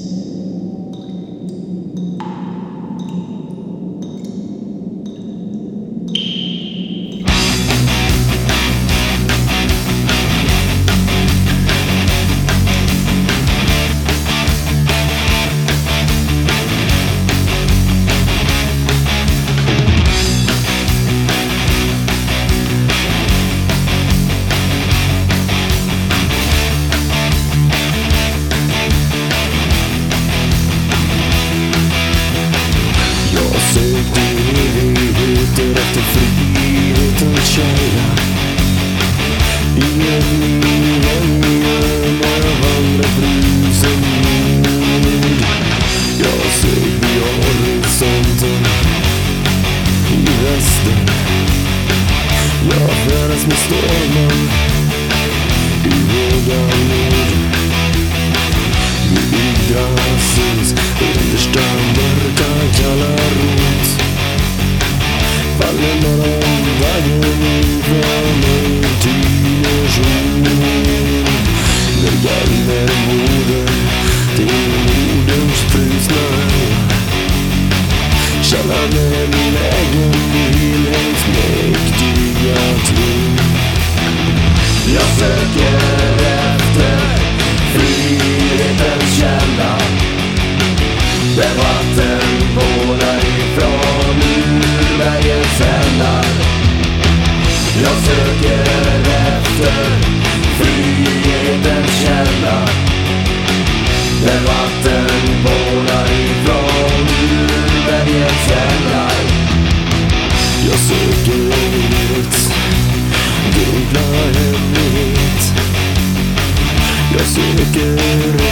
Jag evigheter efter frihetens källa Ingen en har av andra frusen jord Jag sög vid horisonten i väster Jag färdas med stormen i våga nord Vid Yggdrasils understa mörka kalla Shalom in Egen, he'll help make the God. Jag söker söker Dubbla dunkla hemlighet jag söker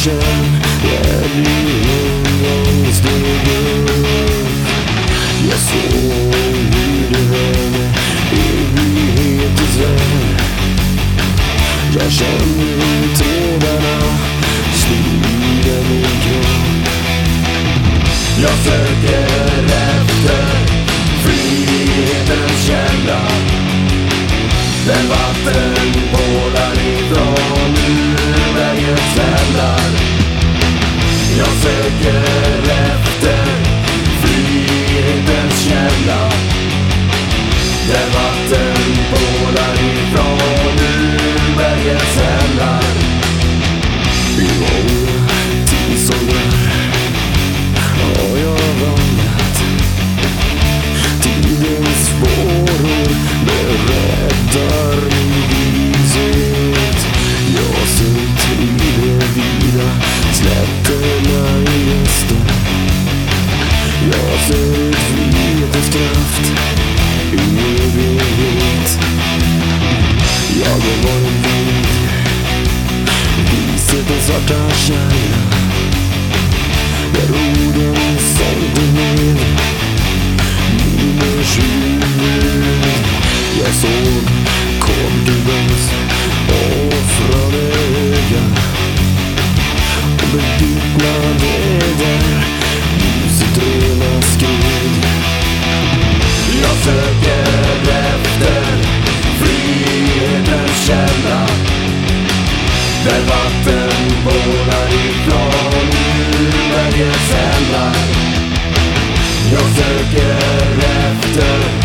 sett den känd, jag blir en steg Jag såg hur det rörde evighetens väg Jag känner hur trådarna styrde min kropp Jag söker efter frihetens källa där vatten bålar ifrån Jag Jag har varit vit, viset den svarta kärna Där orden sålde ner miners huvud Jag såg Cordubans offrade öga och bevittnade där ljuset rena skred Jag söker där vatten bålar ifrån. Urbergets ändar jag söker efter